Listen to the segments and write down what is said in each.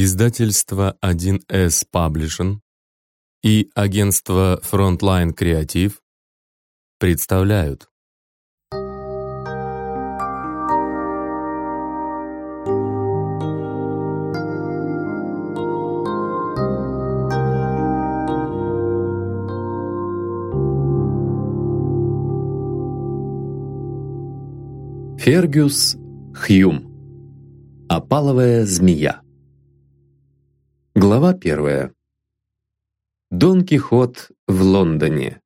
Издательство 1С Publishing и агентство Frontline Creative представляют. Фергюс Хьюм. Опаловая змея Глава первая. Дон Кихот в Лондоне.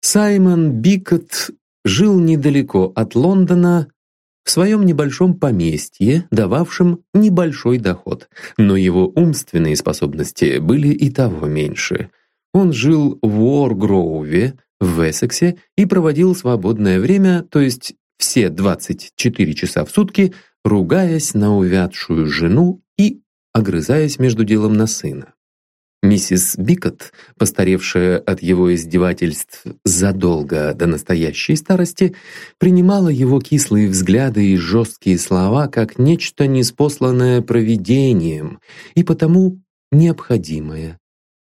Саймон Бикот жил недалеко от Лондона в своем небольшом поместье, дававшем небольшой доход, но его умственные способности были и того меньше. Он жил в Уоргроуве, в Эссексе и проводил свободное время, то есть все 24 часа в сутки, ругаясь на увядшую жену огрызаясь между делом на сына. Миссис Бикот, постаревшая от его издевательств задолго до настоящей старости, принимала его кислые взгляды и жесткие слова как нечто неспосланное провидением и потому необходимое.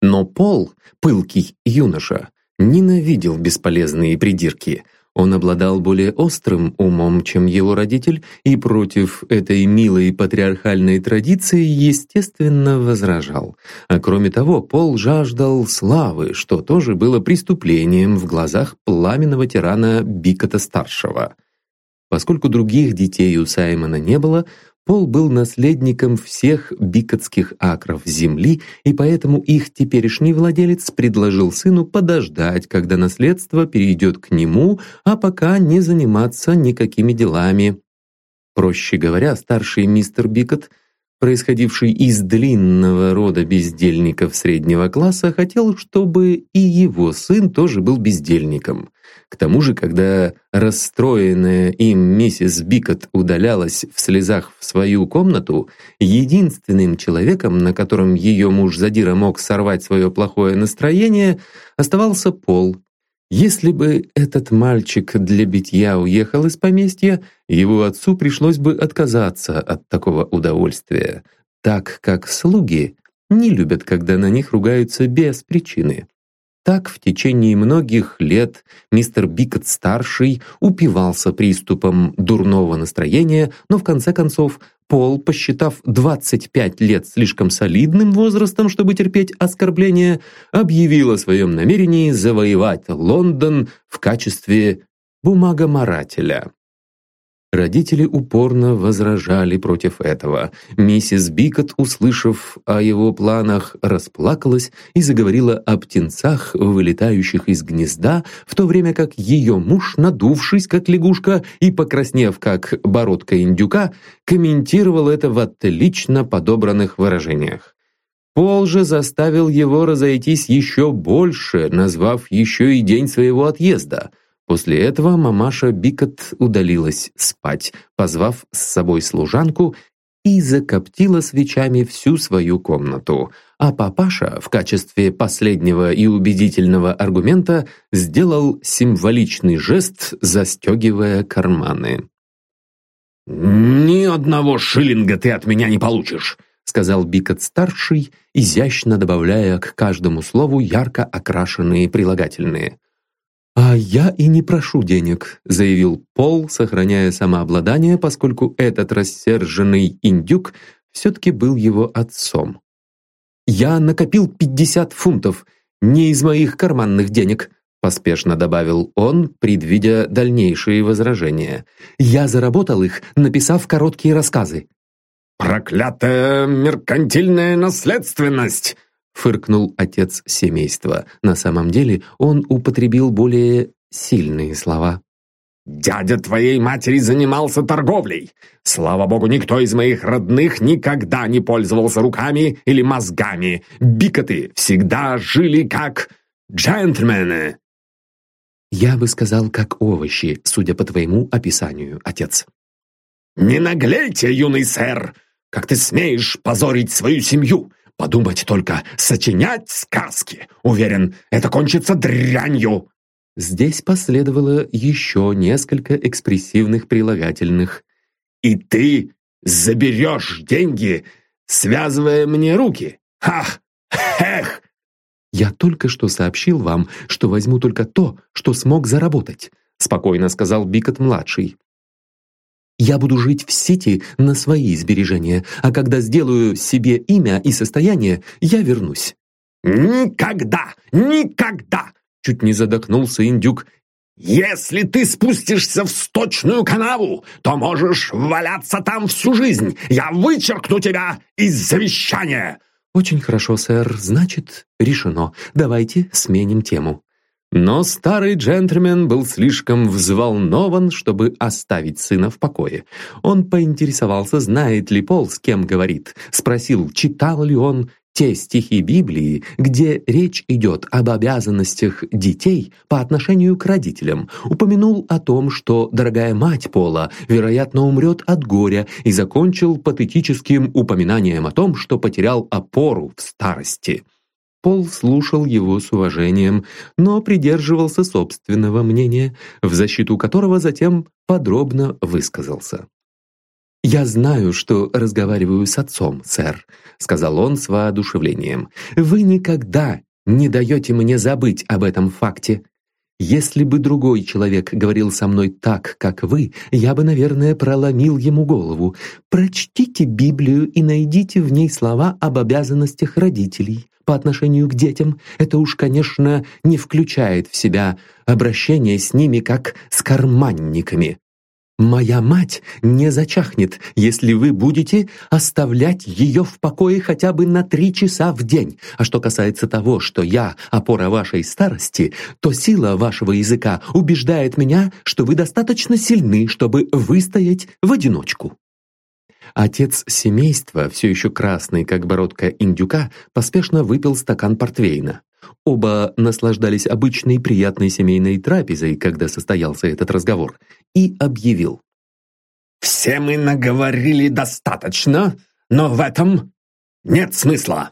Но Пол, пылкий юноша, ненавидел бесполезные придирки – он обладал более острым умом, чем его родитель, и против этой милой патриархальной традиции, естественно, возражал. А кроме того, Пол жаждал славы, что тоже было преступлением в глазах пламенного тирана Бикота-старшего. Поскольку других детей у Саймона не было, Пол был наследником всех бикотских акров земли, и поэтому их теперешний владелец предложил сыну подождать, когда наследство перейдет к нему, а пока не заниматься никакими делами. Проще говоря, старший мистер Бикот происходивший из длинного рода бездельников среднего класса, хотел, чтобы и его сын тоже был бездельником. К тому же, когда расстроенная им миссис Бикот удалялась в слезах в свою комнату, единственным человеком, на котором ее муж Задира мог сорвать свое плохое настроение, оставался Пол, если бы этот мальчик для битья уехал из поместья, его отцу пришлось бы отказаться от такого удовольствия, так как слуги не любят, когда на них ругаются без причины. Так в течение многих лет мистер Бикот-старший упивался приступом дурного настроения, но в конце концов Пол, посчитав 25 лет слишком солидным возрастом, чтобы терпеть оскорбления, объявил о своем намерении завоевать Лондон в качестве бумагоморателя. Родители упорно возражали против этого. Миссис Бикот, услышав о его планах, расплакалась и заговорила о птенцах, вылетающих из гнезда, в то время как ее муж, надувшись как лягушка и покраснев как бородка индюка, комментировал это в отлично подобранных выражениях. Пол же заставил его разойтись еще больше, назвав еще и день своего отъезда — После этого мамаша Бикот удалилась спать, позвав с собой служанку и закоптила свечами всю свою комнату, а папаша в качестве последнего и убедительного аргумента сделал символичный жест, застегивая карманы. «Ни одного шиллинга ты от меня не получишь!» сказал Бикот-старший, изящно добавляя к каждому слову ярко окрашенные прилагательные. «А я и не прошу денег», — заявил Пол, сохраняя самообладание, поскольку этот рассерженный индюк все-таки был его отцом. «Я накопил 50 фунтов, не из моих карманных денег», — поспешно добавил он, предвидя дальнейшие возражения. «Я заработал их, написав короткие рассказы». «Проклятая меркантильная наследственность!» Фыркнул отец семейства. На самом деле он употребил более сильные слова. «Дядя твоей матери занимался торговлей. Слава богу, никто из моих родных никогда не пользовался руками или мозгами. Бикоты всегда жили как джентльмены». «Я бы сказал, как овощи, судя по твоему описанию, отец». «Не наглейте, юный сэр! Как ты смеешь позорить свою семью? Подумать только, сочинять сказки. Уверен, это кончится дрянью. Здесь последовало еще несколько экспрессивных прилагательных. И ты заберешь деньги, связывая мне руки? Ах! Эх!» «Я только что сообщил вам, что возьму только то, что смог заработать», спокойно сказал Бикот-младший. «Я буду жить в Сити на свои сбережения, а когда сделаю себе имя и состояние, я вернусь». «Никогда! Никогда!» Чуть не задохнулся индюк. «Если ты спустишься в сточную канаву, то можешь валяться там всю жизнь. Я вычеркну тебя из завещания!» «Очень хорошо, сэр. Значит, решено. Давайте сменим тему». Но старый джентльмен был слишком взволнован, чтобы оставить сына в покое. Он поинтересовался, знает ли Пол, с кем говорит. Спросил, читал ли он те стихи Библии, где речь идет об обязанностях детей по отношению к родителям, упомянул о том, что дорогая мать Пола, вероятно, умрет от горя, и закончил патетическим упоминанием о том, что потерял опору в старости. Пол слушал его с уважением, но придерживался собственного мнения, в защиту которого затем подробно высказался. «Я знаю, что разговариваю с отцом, сэр», — сказал он с воодушевлением. «Вы никогда не даете мне забыть об этом факте. Если бы другой человек говорил со мной так, как вы, я бы, наверное, проломил ему голову. Прочтите Библию и найдите в ней слова об обязанностях родителей по отношению к детям. Это уж, конечно, не включает в себя обращение с ними как с карманниками. Моя мать не зачахнет, если вы будете оставлять ее в покое хотя бы на три часа в день. А что касается того, что я опора вашей старости, то сила вашего языка убеждает меня, что вы достаточно сильны, чтобы выстоять в одиночку. Отец семейства, все еще красный, как бородка индюка, поспешно выпил стакан портвейна. Оба наслаждались обычной приятной семейной трапезой, когда состоялся этот разговор, и объявил. «Все мы наговорили достаточно, но в этом нет смысла».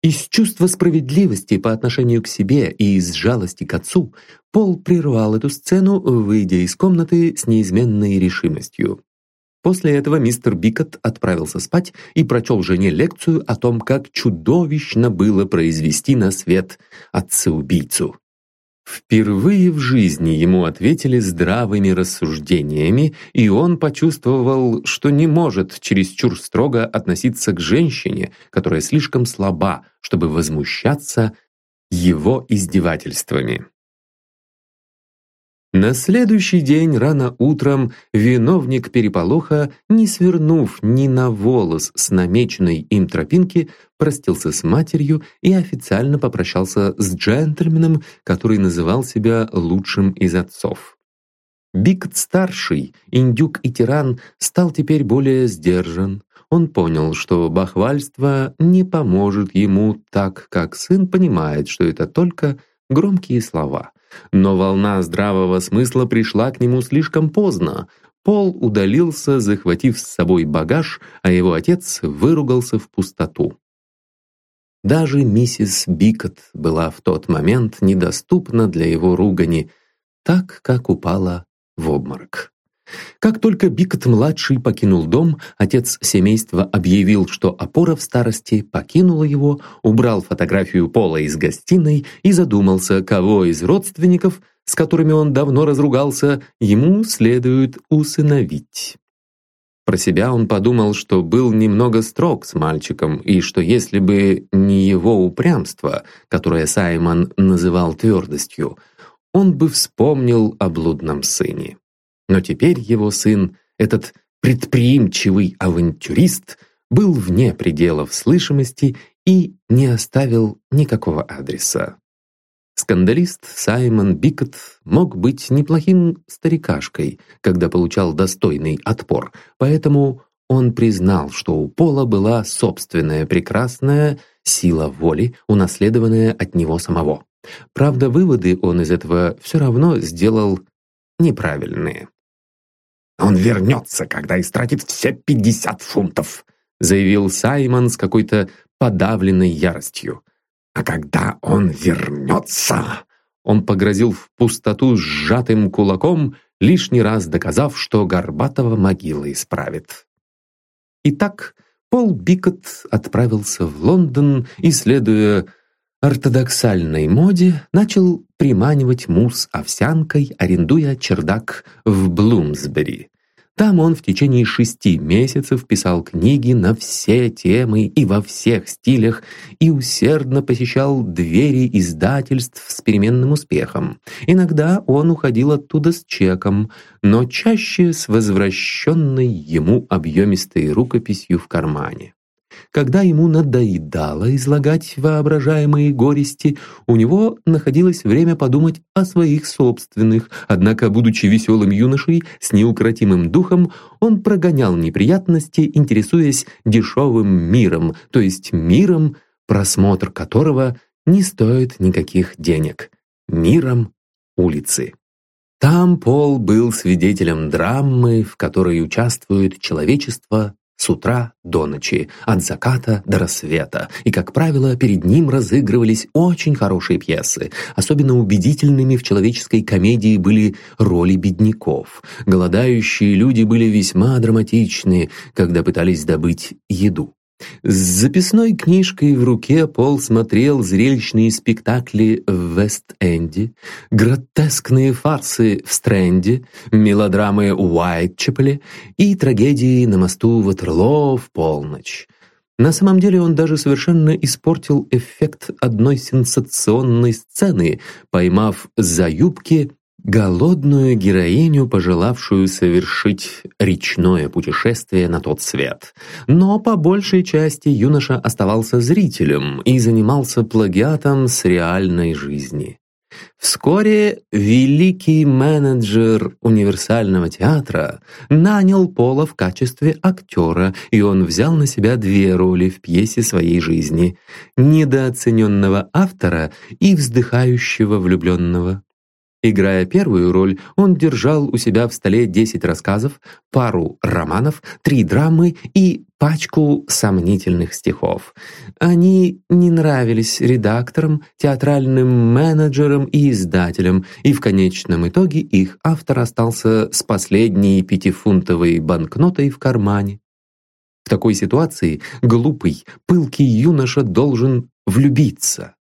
Из чувства справедливости по отношению к себе и из жалости к отцу Пол прервал эту сцену, выйдя из комнаты с неизменной решимостью. После этого мистер Бикот отправился спать и прочел жене лекцию о том, как чудовищно было произвести на свет отца-убийцу. Впервые в жизни ему ответили здравыми рассуждениями, и он почувствовал, что не может чересчур строго относиться к женщине, которая слишком слаба, чтобы возмущаться его издевательствами. На следующий день рано утром виновник переполоха, не свернув ни на волос с намеченной им тропинки, простился с матерью и официально попрощался с джентльменом, который называл себя лучшим из отцов. Бикт-старший, индюк и тиран, стал теперь более сдержан. Он понял, что бахвальство не поможет ему так, как сын понимает, что это только громкие слова. Но волна здравого смысла пришла к нему слишком поздно. Пол удалился, захватив с собой багаж, а его отец выругался в пустоту. Даже миссис Бикот была в тот момент недоступна для его ругани, так как упала в обморок. Как только Бикот-младший покинул дом, отец семейства объявил, что опора в старости покинула его, убрал фотографию Пола из гостиной и задумался, кого из родственников, с которыми он давно разругался, ему следует усыновить. Про себя он подумал, что был немного строг с мальчиком, и что если бы не его упрямство, которое Саймон называл твердостью, он бы вспомнил о блудном сыне. Но теперь его сын, этот предприимчивый авантюрист, был вне пределов слышимости и не оставил никакого адреса. Скандалист Саймон Бикот мог быть неплохим старикашкой, когда получал достойный отпор, поэтому он признал, что у Пола была собственная прекрасная сила воли, унаследованная от него самого. Правда, выводы он из этого все равно сделал неправильные. «Он вернется, когда истратит все пятьдесят фунтов», заявил Саймон с какой-то подавленной яростью. «А когда он вернется...» Он погрозил в пустоту сжатым кулаком, лишний раз доказав, что Горбатова могила исправит. Итак, Пол Бикот отправился в Лондон и, следуя ортодоксальной моде, начал приманивать мусс овсянкой, арендуя чердак в Блумсбери. Там он в течение шести месяцев писал книги на все темы и во всех стилях и усердно посещал двери издательств с переменным успехом. Иногда он уходил оттуда с чеком, но чаще с возвращенной ему объемистой рукописью в кармане. Когда ему надоедало излагать воображаемые горести, у него находилось время подумать о своих собственных, однако, будучи веселым юношей с неукротимым духом, он прогонял неприятности, интересуясь дешевым миром, то есть миром, просмотр которого не стоит никаких денег, миром улицы. Там Пол был свидетелем драмы, в которой участвует человечество с утра до ночи, от заката до рассвета, и, как правило, перед ним разыгрывались очень хорошие пьесы. Особенно убедительными в человеческой комедии были роли бедняков. Голодающие люди были весьма драматичны, когда пытались добыть еду. С записной книжкой в руке Пол смотрел зрелищные спектакли в Вест-Энде, гротескные фарсы в Стрэнде, мелодрамы Уайтчепеле и трагедии на мосту Ватерлоо в полночь. На самом деле он даже совершенно испортил эффект одной сенсационной сцены, поймав за юбки голодную героиню, пожелавшую совершить речное путешествие на тот свет. Но по большей части юноша оставался зрителем и занимался плагиатом с реальной жизни. Вскоре великий менеджер универсального театра нанял Пола в качестве актера, и он взял на себя две роли в пьесе своей жизни – недооцененного автора и вздыхающего влюбленного. Играя первую роль, он держал у себя в столе 10 рассказов, пару романов, три драмы и пачку сомнительных стихов. Они не нравились редакторам, театральным менеджерам и издателям, и в конечном итоге их автор остался с последней пятифунтовой банкнотой в кармане. В такой ситуации глупый, пылкий юноша должен влюбиться.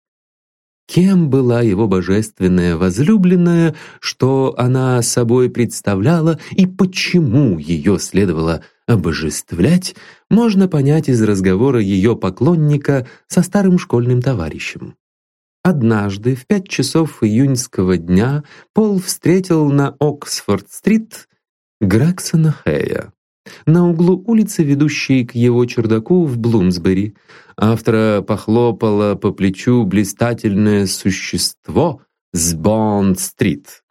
Кем была его божественная возлюбленная, что она собой представляла и почему ее следовало обожествлять, можно понять из разговора ее поклонника со старым школьным товарищем. Однажды в пять часов июньского дня Пол встретил на Оксфорд-стрит Грексона Хэя на углу улицы, ведущей к его чердаку в Блумсбери. Автора похлопало по плечу блистательное существо с Бонд-стрит.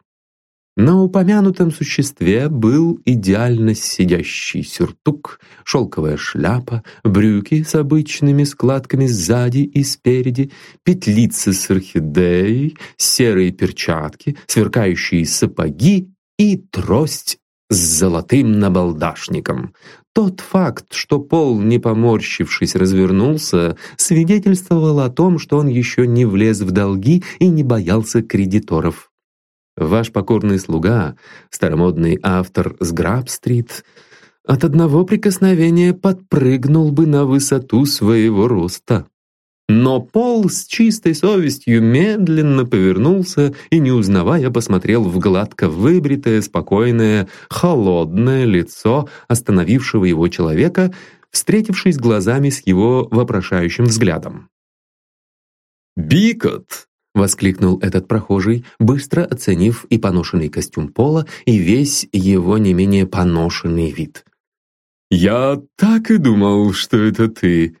На упомянутом существе был идеально сидящий сюртук, шелковая шляпа, брюки с обычными складками сзади и спереди, петлицы с орхидеей, серые перчатки, сверкающие сапоги и трость с золотым набалдашником. Тот факт, что Пол, не поморщившись, развернулся, свидетельствовал о том, что он еще не влез в долги и не боялся кредиторов. Ваш покорный слуга, старомодный автор с Граб-стрит, от одного прикосновения подпрыгнул бы на высоту своего роста. Но Пол с чистой совестью медленно повернулся и, не узнавая, посмотрел в гладко выбритое, спокойное, холодное лицо остановившего его человека, встретившись глазами с его вопрошающим взглядом. «Бикот!» — воскликнул этот прохожий, быстро оценив и поношенный костюм Пола, и весь его не менее поношенный вид. «Я так и думал, что это ты.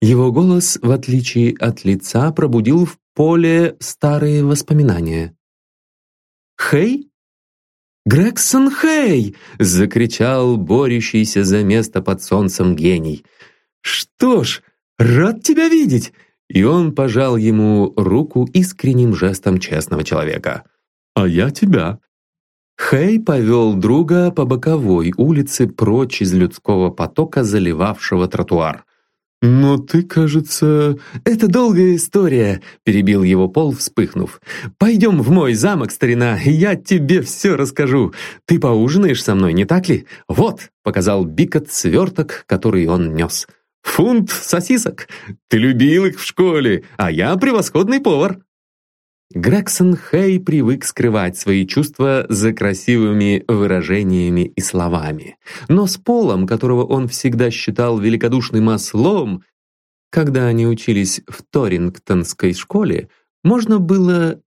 Его голос, в отличие от лица, пробудил в поле старые воспоминания. «Хей?» «Грегсон Хей!» — закричал борющийся за место под солнцем гений. «Что ж, рад тебя видеть!» И он пожал ему руку искренним жестом честного человека. «А я тебя!» Хей повел друга по боковой улице прочь из людского потока, заливавшего тротуар. «Но ты, кажется...» «Это долгая история», — перебил его Пол, вспыхнув. «Пойдем в мой замок, старина, я тебе все расскажу. Ты поужинаешь со мной, не так ли? Вот», — показал Бикот сверток, который он нес. «Фунт сосисок. Ты любил их в школе, а я превосходный повар». Грегсон Хей привык скрывать свои чувства за красивыми выражениями и словами. Но с Полом, которого он всегда считал великодушным ослом, когда они учились в Торингтонской школе, можно было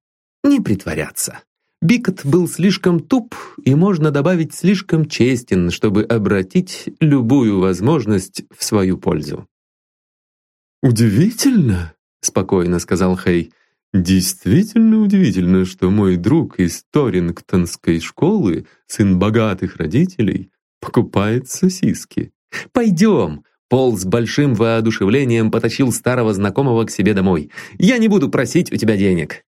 не притворяться. Бикот был слишком туп и, можно добавить, слишком честен, чтобы обратить любую возможность в свою пользу. «Удивительно», — спокойно сказал Хей, — Действительно удивительно, что мой друг из Торингтонской школы, сын богатых родителей, покупает сосиски. «Пойдем!» Пол с большим воодушевлением потащил старого знакомого к себе домой. «Я не буду просить у тебя денег».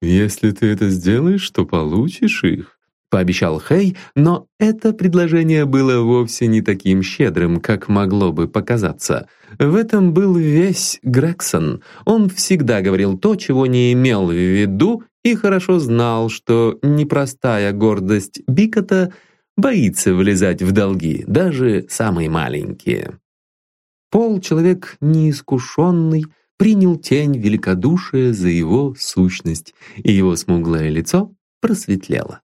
«Если ты это сделаешь, то получишь их», — пообещал Хей, но это предложение было вовсе не таким щедрым, как могло бы показаться. В этом был весь Грегсон. Он всегда говорил то, чего не имел в виду, и хорошо знал, что непростая гордость Бикота боится влезать в долги, даже самые маленькие. Пол, человек неискушенный, принял тень великодушия за его сущность, и его смуглое лицо просветлело.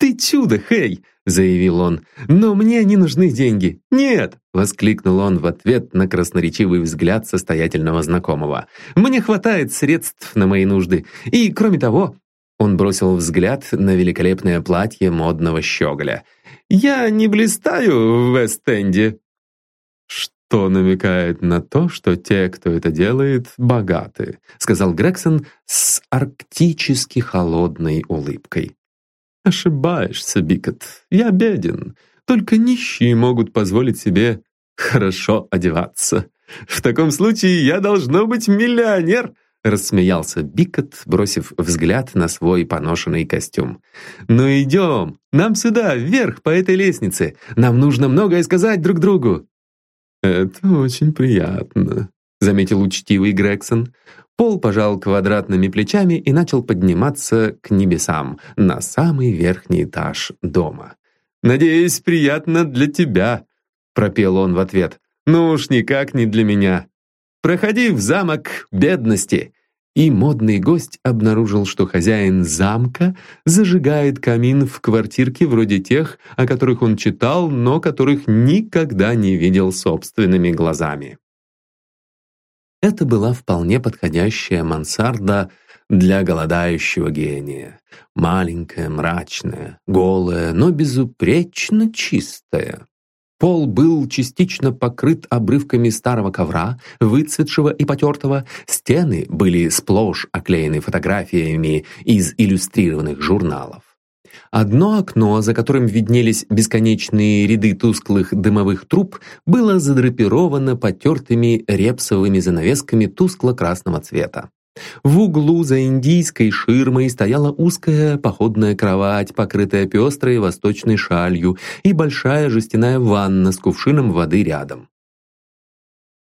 «Ты чудо, Хей!» — заявил он. «Но мне не нужны деньги». «Нет!» — воскликнул он в ответ на красноречивый взгляд состоятельного знакомого. «Мне хватает средств на мои нужды. И, кроме того...» Он бросил взгляд на великолепное платье модного щеголя. «Я не блистаю в Вест-Энде». «Что намекает на то, что те, кто это делает, богаты», сказал Грегсон с арктически холодной улыбкой. Ошибаешься, Бикот. Я беден. Только нищие могут позволить себе хорошо одеваться. В таком случае я должно быть миллионер, рассмеялся Бикот, бросив взгляд на свой поношенный костюм. «Ну идем, нам сюда, вверх по этой лестнице. Нам нужно многое сказать друг другу». «Это очень приятно», — заметил учтивый Грегсон. Пол пожал квадратными плечами и начал подниматься к небесам, на самый верхний этаж дома. «Надеюсь, приятно для тебя», — пропел он в ответ. «Ну уж никак не для меня. Проходи в замок бедности». И модный гость обнаружил, что хозяин замка зажигает камин в квартирке вроде тех, о которых он читал, но которых никогда не видел собственными глазами. Это была вполне подходящая мансарда для голодающего гения. Маленькая, мрачная, голая, но безупречно чистая. Пол был частично покрыт обрывками старого ковра, выцветшего и потертого. Стены были сплошь оклеены фотографиями из иллюстрированных журналов. Одно окно, за которым виднелись бесконечные ряды тусклых дымовых труб, было задрапировано потертыми репсовыми занавесками тускло-красного цвета. В углу за индийской ширмой стояла узкая походная кровать, покрытая пестрой восточной шалью, и большая жестяная ванна с кувшином воды рядом.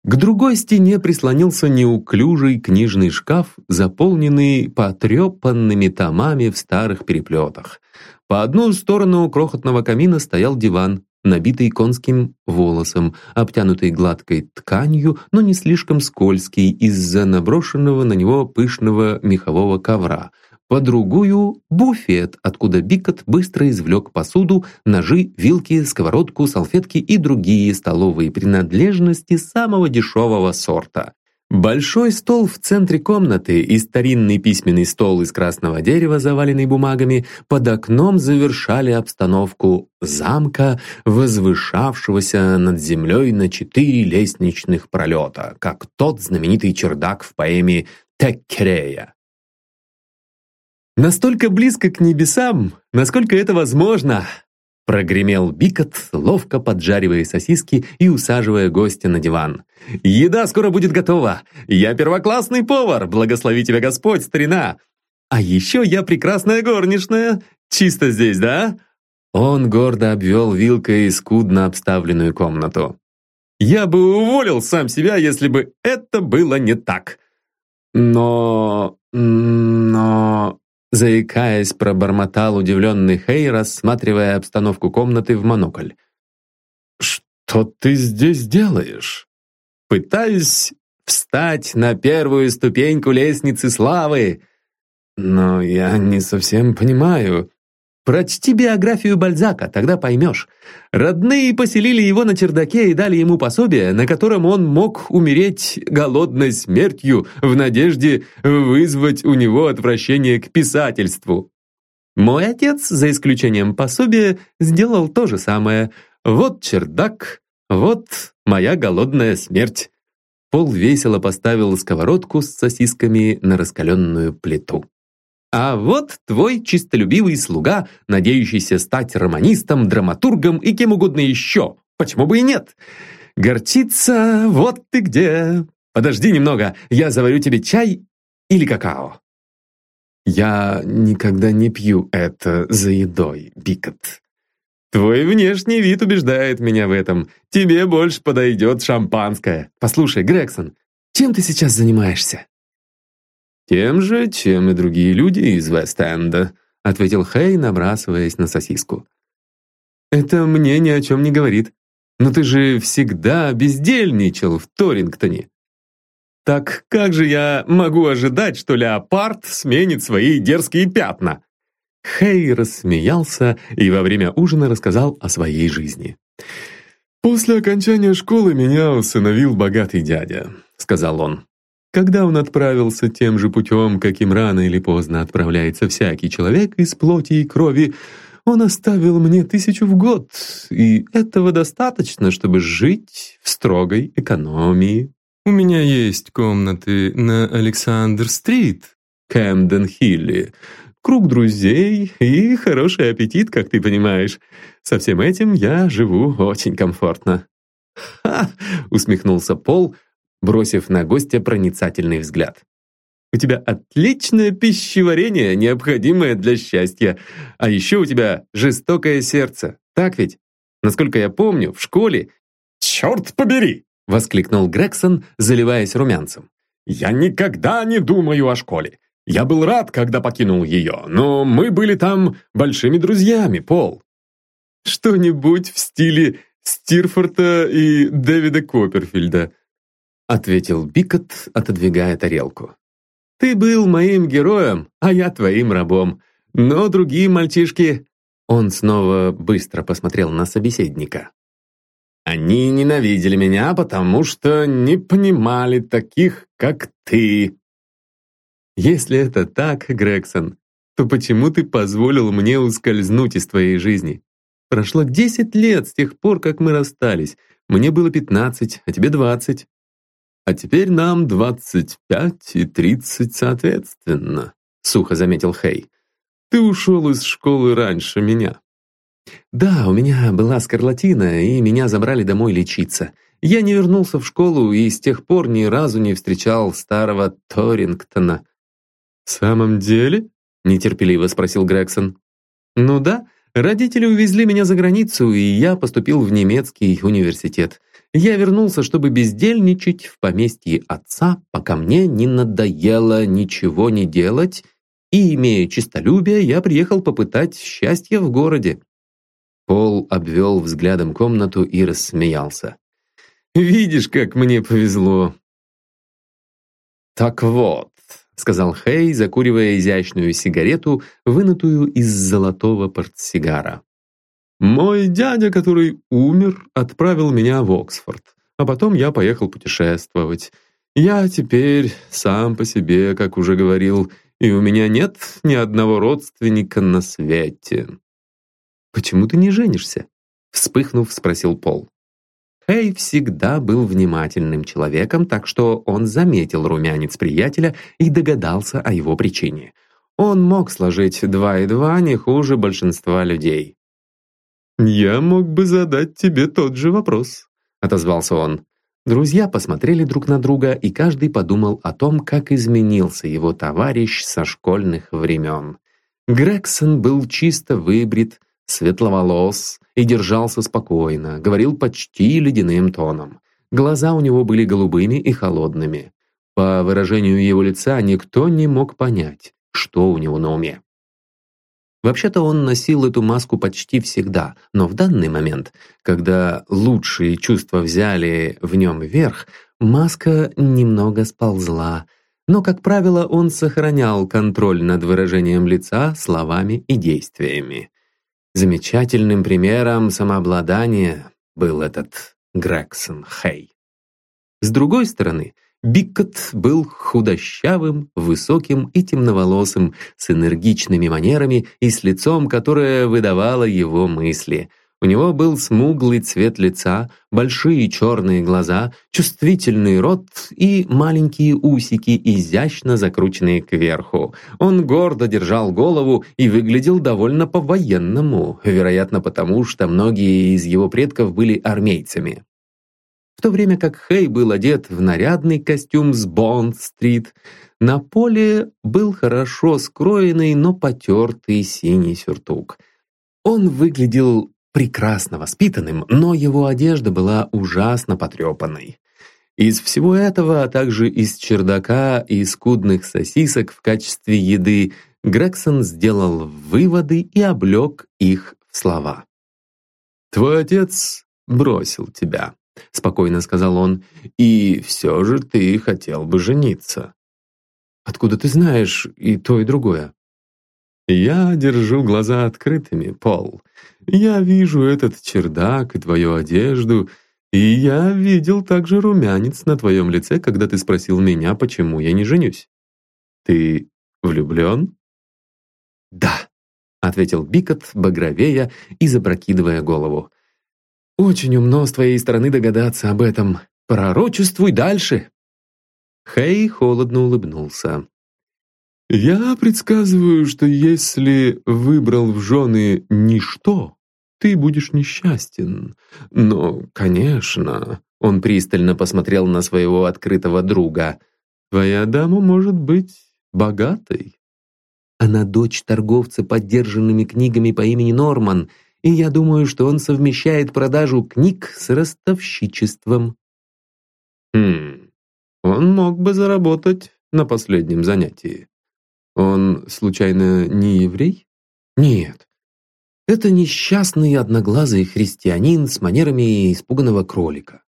К другой стене прислонился неуклюжий книжный шкаф, заполненный потрепанными томами в старых переплетах. По одну сторону крохотного камина стоял диван, набитый конским волосом, обтянутый гладкой тканью, но не слишком скользкий из-за наброшенного на него пышного мехового ковра. По другую — буфет, откуда Бикот быстро извлек посуду, ножи, вилки, сковородку, салфетки и другие столовые принадлежности самого дешевого сорта. Большой стол в центре комнаты и старинный письменный стол из красного дерева, заваленный бумагами, под окном завершали обстановку замка, возвышавшегося над землей на четыре лестничных пролета, как тот знаменитый чердак в поэме «Теккерея». «Настолько близко к небесам, насколько это возможно», Прогремел Бикот, ловко поджаривая сосиски и усаживая гостя на диван. «Еда скоро будет готова! Я первоклассный повар! Благослови тебя Господь, старина! А еще я прекрасная горничная! Чисто здесь, да?» Он гордо обвел вилкой скудно обставленную комнату. Я бы уволил сам себя, если бы это было не так. Но... но... Заикаясь, пробормотал удивленный Хей, рассматривая обстановку комнаты в монокль. «Что ты здесь делаешь?» «Пытаюсь встать на первую ступеньку лестницы славы. Но я не совсем понимаю. Прочти биографию Бальзака, тогда поймешь. Родные поселили его на чердаке и дали ему пособие, на котором он мог умереть голодной смертью в надежде вызвать у него отвращение к писательству. Мой отец, за исключением пособия, сделал то же самое. Вот чердак, вот моя голодная смерть. Пол весело поставил сковородку с сосисками на раскаленную плиту. А вот твой чистолюбивый слуга, надеющийся стать романистом, драматургом и кем угодно еще. Почему бы и нет? Горчица, вот ты где. Подожди немного, я заварю тебе чай или какао. Я никогда не пью это за едой, Бикот. Твой внешний вид убеждает меня в этом. Тебе больше подойдет шампанское. Послушай, Грегсон, чем ты сейчас занимаешься? «Тем же, чем и другие люди из Вест-Энда», ответил Хей, набрасываясь на сосиску. «Это мне ни о чем не говорит. Но ты же всегда бездельничал в Торингтоне. Так как же я могу ожидать, что леопард сменит свои дерзкие пятна?» Хей рассмеялся и во время ужина рассказал о своей жизни. «После окончания школы меня усыновил богатый дядя», — сказал он. Когда он отправился тем же путем, каким рано или поздно отправляется всякий человек из плоти и крови, он оставил мне тысячу в год, и этого достаточно, чтобы жить в строгой экономии. У меня есть комнаты на Александр-стрит, Кэмден-Хилли, круг друзей и хороший аппетит, как ты понимаешь. Со всем этим я живу очень комфортно. «Ха!» — усмехнулся Пол — бросив на гостя проницательный взгляд. «У тебя отличное пищеварение, необходимое для счастья. А еще у тебя жестокое сердце, так ведь? Насколько я помню, в школе...» «Черт побери!» — воскликнул Грегсон, заливаясь румянцем. «Я никогда не думаю о школе. Я был рад, когда покинул ее, но мы были там большими друзьями, Пол». «Что-нибудь в стиле Стирфорта и Дэвида Копперфильда», ответил Бикот, отодвигая тарелку. «Ты был моим героем, а я твоим рабом. Но другие мальчишки...» Он снова быстро посмотрел на собеседника. «Они ненавидели меня, потому что не понимали таких, как ты». «Если это так, Грегсон, то почему ты позволил мне ускользнуть из твоей жизни? Прошло десять лет с тех пор, как мы расстались. Мне было пятнадцать, а тебе двадцать. А теперь нам двадцать пять и тридцать соответственно», — сухо заметил Хей. «Ты ушел из школы раньше меня». «Да, у меня была скарлатина, и меня забрали домой лечиться. Я не вернулся в школу и с тех пор ни разу не встречал старого Торингтона». «В самом деле?» — нетерпеливо спросил Грегсон. «Ну да, родители увезли меня за границу, и я поступил в немецкий университет я вернулся, чтобы бездельничать в поместье отца, пока мне не надоело ничего не делать, и, имея честолюбие, я приехал попытать счастье в городе. Пол обвел взглядом комнату и рассмеялся. «Видишь, как мне повезло!» «Так вот», — сказал Хей, закуривая изящную сигарету, вынутую из золотого портсигара. Мой дядя, который умер, отправил меня в Оксфорд, а потом я поехал путешествовать. Я теперь сам по себе, как уже говорил, и у меня нет ни одного родственника на свете. «Почему ты не женишься?» Вспыхнув, спросил Пол. Хей всегда был внимательным человеком, так что он заметил румянец приятеля и догадался о его причине. Он мог сложить два и два не хуже большинства людей. «Я мог бы задать тебе тот же вопрос», — отозвался он. Друзья посмотрели друг на друга, и каждый подумал о том, как изменился его товарищ со школьных времен. Грегсон был чисто выбрит, светловолос и держался спокойно, говорил почти ледяным тоном. Глаза у него были голубыми и холодными. По выражению его лица никто не мог понять, что у него на уме. Вообще-то он носил эту маску почти всегда, но в данный момент, когда лучшие чувства взяли в нем верх, маска немного сползла. Но, как правило, он сохранял контроль над выражением лица, словами и действиями. Замечательным примером самообладания был этот Грегсон Хей. С другой стороны, Биккот был худощавым, высоким и темноволосым, с энергичными манерами и с лицом, которое выдавало его мысли. У него был смуглый цвет лица, большие черные глаза, чувствительный рот и маленькие усики, изящно закрученные кверху. Он гордо держал голову и выглядел довольно по-военному, вероятно потому, что многие из его предков были армейцами в то время как Хей был одет в нарядный костюм с Бонд-стрит, на поле был хорошо скроенный, но потертый синий сюртук. Он выглядел прекрасно воспитанным, но его одежда была ужасно потрепанной. Из всего этого, а также из чердака и скудных сосисок в качестве еды, Грегсон сделал выводы и облег их в слова. «Твой отец бросил тебя», — спокойно сказал он, — «и все же ты хотел бы жениться». «Откуда ты знаешь и то, и другое?» «Я держу глаза открытыми, Пол. Я вижу этот чердак и твою одежду, и я видел также румянец на твоем лице, когда ты спросил меня, почему я не женюсь. Ты влюблен?» «Да», — ответил Бикот, багровея и запрокидывая голову. Очень умно с твоей стороны догадаться об этом. Пророчествуй дальше. Хей холодно улыбнулся. «Я предсказываю, что если выбрал в жены ничто, ты будешь несчастен. Но, конечно...» Он пристально посмотрел на своего открытого друга. «Твоя дама может быть богатой». Она дочь торговца поддержанными книгами по имени Норман — и я думаю, что он совмещает продажу книг с ростовщичеством. Хм, он мог бы заработать на последнем занятии. Он, случайно, не еврей? Нет. Это несчастный одноглазый христианин с манерами испуганного кролика.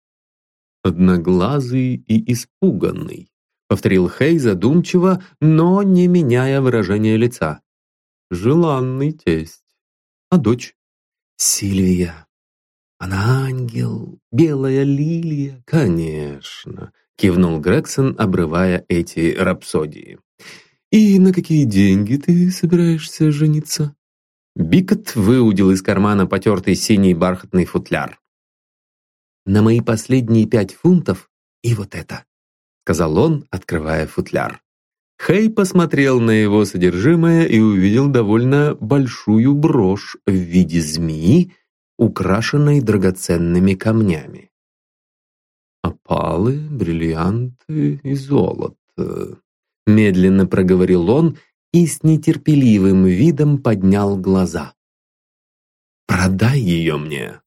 «Одноглазый и испуганный», — повторил Хей задумчиво, но не меняя выражения лица. «Желанный тесть. А дочь?» Сильвия. Она ангел, белая лилия, конечно, кивнул Грегсон, обрывая эти рапсодии. И на какие деньги ты собираешься жениться? Бикот выудил из кармана потертый синий бархатный футляр. «На мои последние пять фунтов и вот это», — сказал он, открывая футляр. Хей посмотрел на его содержимое и увидел довольно большую брошь в виде змеи, украшенной драгоценными камнями. «Опалы, бриллианты и золото», — медленно проговорил он и с нетерпеливым видом поднял глаза. «Продай ее мне!»